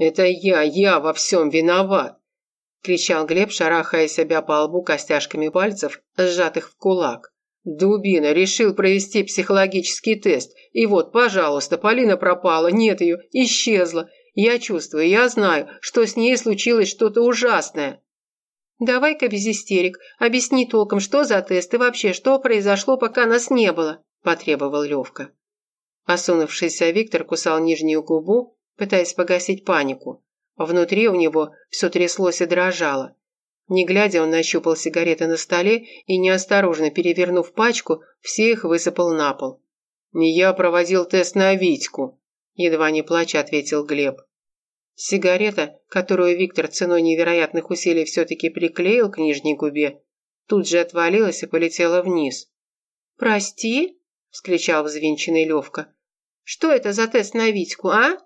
«Это я, я во всем виноват!» – кричал Глеб, шарахая себя по лбу костяшками пальцев, сжатых в кулак. «Дубина решил провести психологический тест. И вот, пожалуйста, Полина пропала, нет ее, исчезла. Я чувствую, я знаю, что с ней случилось что-то ужасное». «Давай-ка без истерик. Объясни толком, что за тест и вообще, что произошло, пока нас не было», – потребовал Левка. Осунувшийся Виктор кусал нижнюю губу, пытаясь погасить панику. Внутри у него все тряслось и дрожало. Не глядя, он нащупал сигареты на столе и, неосторожно перевернув пачку, все их высыпал на пол. «Я проводил тест на Витьку», – едва не плача ответил Глеб. Сигарета, которую Виктор ценой невероятных усилий все-таки приклеил к нижней губе, тут же отвалилась и полетела вниз. «Прости?» – вскричал взвинченный Левка. «Что это за тест на Витьку, а?»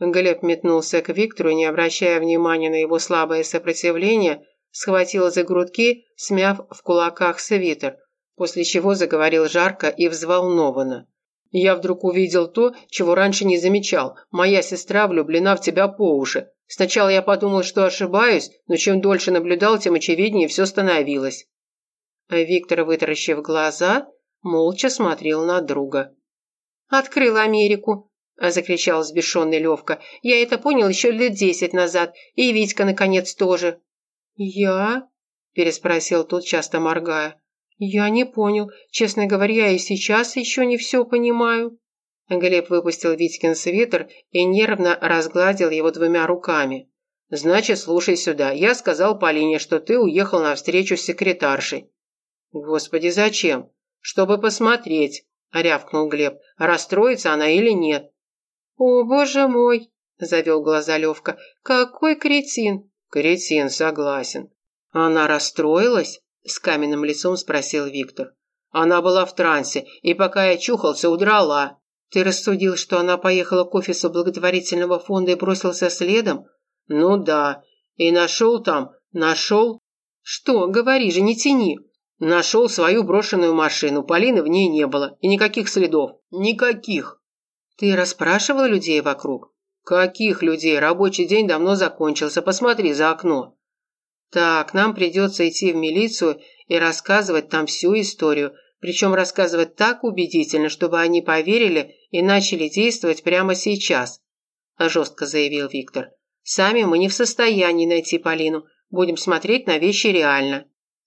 Глеб метнулся к Виктору, не обращая внимания на его слабое сопротивление, схватил за грудки, смяв в кулаках свитер, после чего заговорил жарко и взволнованно. «Я вдруг увидел то, чего раньше не замечал. Моя сестра влюблена в тебя по уши. Сначала я подумал, что ошибаюсь, но чем дольше наблюдал, тем очевиднее все становилось». А Виктор, вытаращив глаза, молча смотрел на друга. «Открыл Америку», – закричал взбешенный Левка. «Я это понял еще лет десять назад. И Витька, наконец, тоже». «Я?» – переспросил тот, часто моргая. «Я не понял. Честно говоря, я и сейчас еще не все понимаю». Глеб выпустил Витькин свитер и нервно разгладил его двумя руками. «Значит, слушай сюда. Я сказал Полине, что ты уехал на встречу с секретаршей». «Господи, зачем?» «Чтобы посмотреть», – рявкнул Глеб, – «расстроится она или нет». «О, боже мой!» – завел глаза Левка. «Какой кретин!» «Кретин, согласен». «Она расстроилась?» – с каменным лицом спросил Виктор. «Она была в трансе, и пока я чухался, удрала». «Ты рассудил, что она поехала к офису благотворительного фонда и бросился следом?» «Ну да. И нашел там, нашел...» «Что? Говори же, не тяни!» «Нашел свою брошенную машину. Полины в ней не было. И никаких следов. Никаких!» «Ты расспрашивал людей вокруг?» «Каких людей? Рабочий день давно закончился. Посмотри за окно». «Так, нам придется идти в милицию и рассказывать там всю историю, причем рассказывать так убедительно, чтобы они поверили и начали действовать прямо сейчас», – жестко заявил Виктор. «Сами мы не в состоянии найти Полину. Будем смотреть на вещи реально».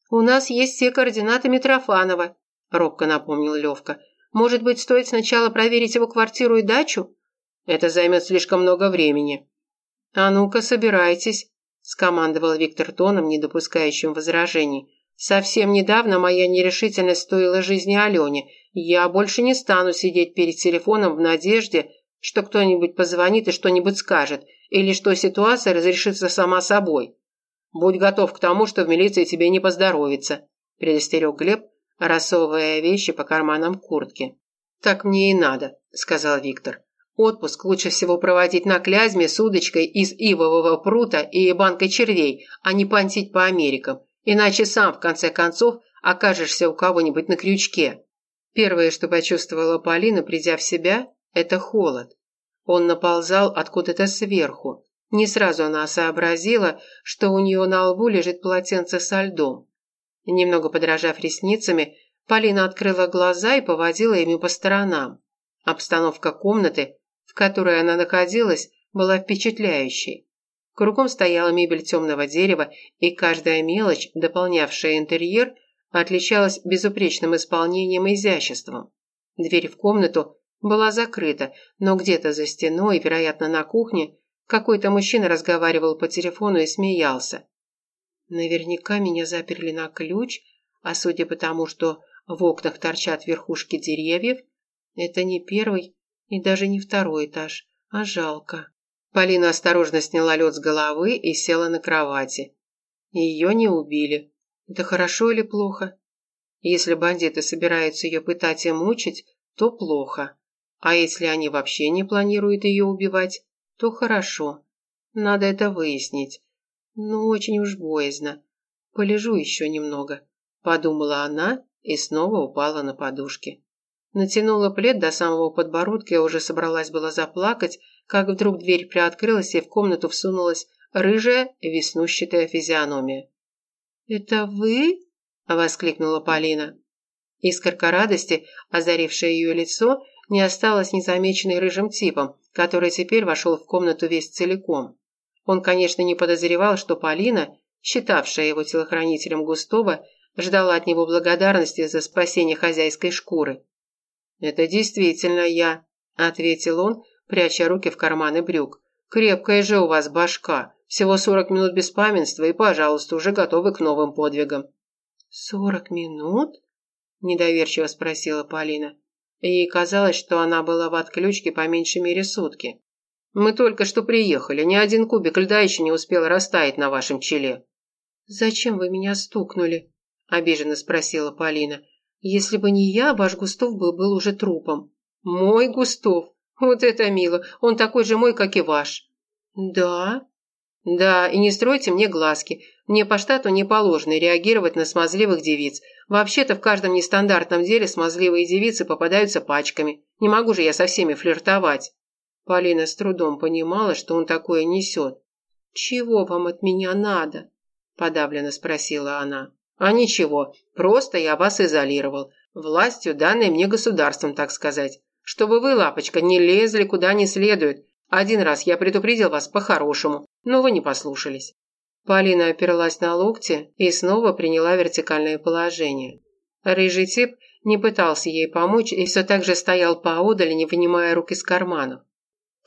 «У нас есть все координаты Митрофанова», – робко напомнил Левка. Может быть, стоит сначала проверить его квартиру и дачу? Это займет слишком много времени. А ну-ка, собирайтесь, скомандовал Виктор тоном, не допускающим возражений. Совсем недавно моя нерешительность стоила жизни Алене. Я больше не стану сидеть перед телефоном в надежде, что кто-нибудь позвонит и что-нибудь скажет, или что ситуация разрешится сама собой. Будь готов к тому, что в милиции тебе не поздоровится, предостерег Глеб, рассовывая вещи по карманам куртки. «Так мне и надо», – сказал Виктор. «Отпуск лучше всего проводить на Клязьме с удочкой из ивового прута и банкой червей, а не понтить по Америкам, иначе сам, в конце концов, окажешься у кого-нибудь на крючке». Первое, что почувствовала Полина, придя в себя, – это холод. Он наползал откуда-то сверху. Не сразу она сообразила, что у нее на лбу лежит полотенце со льдом. Немного подражав ресницами, Полина открыла глаза и поводила ими по сторонам. Обстановка комнаты, в которой она находилась, была впечатляющей. Кругом стояла мебель темного дерева, и каждая мелочь, дополнявшая интерьер, отличалась безупречным исполнением и изяществом. Дверь в комнату была закрыта, но где-то за стеной, вероятно, на кухне, какой-то мужчина разговаривал по телефону и смеялся. Наверняка меня заперли на ключ, а судя по тому, что в окнах торчат верхушки деревьев, это не первый и даже не второй этаж, а жалко. Полина осторожно сняла лед с головы и села на кровати. Ее не убили. Это хорошо или плохо? Если бандиты собираются ее пытать и мучить, то плохо. А если они вообще не планируют ее убивать, то хорошо. Надо это выяснить. Ну, очень уж боязно. Полежу еще немного, подумала она и снова упала на подушки. Натянула плед до самого подбородка и уже собралась была заплакать, как вдруг дверь приоткрылась и в комнату всунулась рыжая веснущатая физиономия. «Это вы?» – воскликнула Полина. Искорка радости, озарившая ее лицо, не осталась незамеченной рыжим типом, который теперь вошел в комнату весь целиком. Он, конечно, не подозревал, что Полина, считавшая его телохранителем Густова, ждала от него благодарности за спасение хозяйской шкуры. «Это действительно я», – ответил он, пряча руки в карманы брюк. «Крепкая же у вас башка. Всего сорок минут беспамятства и, пожалуйста, уже готовы к новым подвигам». «Сорок минут?» – недоверчиво спросила Полина. Ей казалось, что она была в отключке по меньшей мере сутки. «Мы только что приехали. Ни один кубик льда еще не успел растаять на вашем челе». «Зачем вы меня стукнули?» – обиженно спросила Полина. «Если бы не я, ваш Густов бы был уже трупом». «Мой Густов? Вот это мило! Он такой же мой, как и ваш». «Да?» «Да, и не стройте мне глазки. Мне по штату не положено реагировать на смазливых девиц. Вообще-то в каждом нестандартном деле смазливые девицы попадаются пачками. Не могу же я со всеми флиртовать». Полина с трудом понимала, что он такое несет. «Чего вам от меня надо?» – подавленно спросила она. «А ничего, просто я вас изолировал. Властью, данной мне государством, так сказать. Чтобы вы, лапочка, не лезли куда не следует. Один раз я предупредил вас по-хорошему, но вы не послушались». Полина оперлась на локти и снова приняла вертикальное положение. Рыжий тип не пытался ей помочь и все так же стоял поодаль, не вынимая рук из карманов.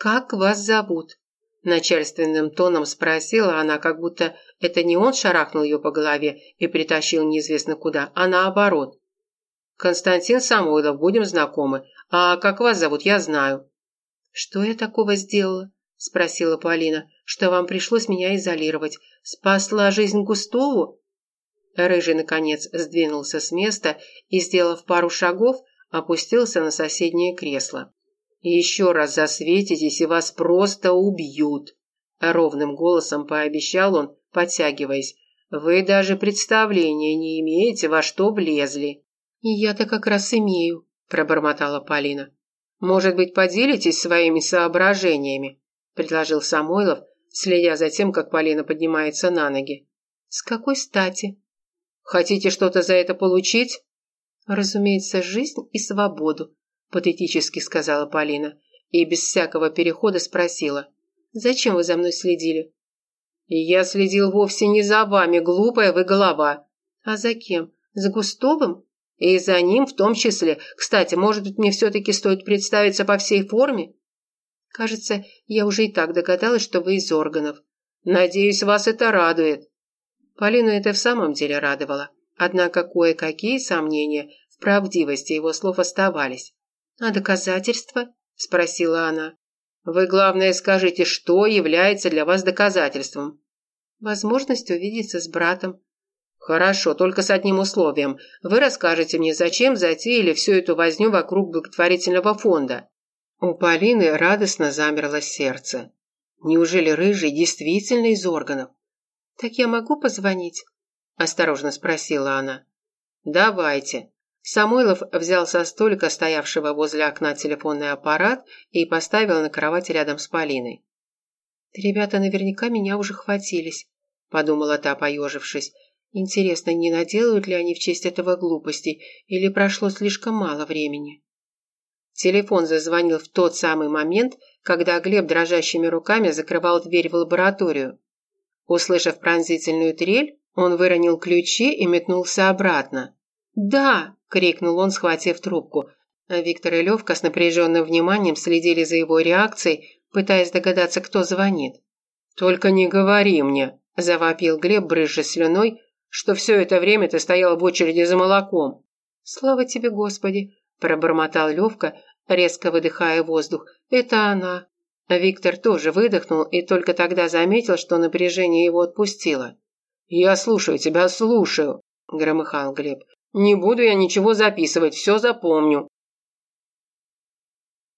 «Как вас зовут?» Начальственным тоном спросила она, как будто это не он шарахнул ее по голове и притащил неизвестно куда, а наоборот. «Константин Самойлов, будем знакомы. А как вас зовут, я знаю». «Что я такого сделала?» – спросила Полина. «Что вам пришлось меня изолировать? Спасла жизнь Густову?» Рыжий, наконец, сдвинулся с места и, сделав пару шагов, опустился на соседнее кресло. «Еще раз засветитесь, и вас просто убьют!» Ровным голосом пообещал он, подтягиваясь. «Вы даже представления не имеете, во что влезли». «Я-то как раз имею», – пробормотала Полина. «Может быть, поделитесь своими соображениями?» – предложил Самойлов, следя за тем, как Полина поднимается на ноги. «С какой стати?» «Хотите что-то за это получить?» «Разумеется, жизнь и свободу», – патетически сказала Полина и без всякого перехода спросила. «Зачем вы за мной следили?» «Я следил вовсе не за вами, глупая вы голова». «А за кем? За Густовым?» И за ним в том числе. Кстати, может быть, мне все-таки стоит представиться по всей форме? Кажется, я уже и так догадалась, что вы из органов. Надеюсь, вас это радует. Полину это в самом деле радовало. Однако кое-какие сомнения в правдивости его слов оставались. «А доказательства?» – спросила она. «Вы, главное, скажите, что является для вас доказательством?» «Возможность увидеться с братом», «Хорошо, только с одним условием. Вы расскажете мне, зачем затеяли всю эту возню вокруг благотворительного фонда?» У Полины радостно замерло сердце. Неужели Рыжий действительно из органов? «Так я могу позвонить?» – осторожно спросила она. «Давайте». Самойлов взял со столика, стоявшего возле окна, телефонный аппарат и поставил на кровать рядом с Полиной. «Ребята наверняка меня уже хватились», – подумала та, поежившись. Интересно, не наделают ли они в честь этого глупостей, или прошло слишком мало времени? Телефон зазвонил в тот самый момент, когда Глеб дрожащими руками закрывал дверь в лабораторию. Услышав пронзительную трель, он выронил ключи и метнулся обратно. «Да!» – крикнул он, схватив трубку. Виктор и Левка с напряженным вниманием следили за его реакцией, пытаясь догадаться, кто звонит. «Только не говори мне!» – завопил Глеб, брызжа слюной, что все это время ты стояла в очереди за молоком». «Слава тебе, Господи!» – пробормотал Левка, резко выдыхая воздух. «Это она». Виктор тоже выдохнул и только тогда заметил, что напряжение его отпустило. «Я слушаю тебя, слушаю», – громыхал Глеб. «Не буду я ничего записывать, все запомню».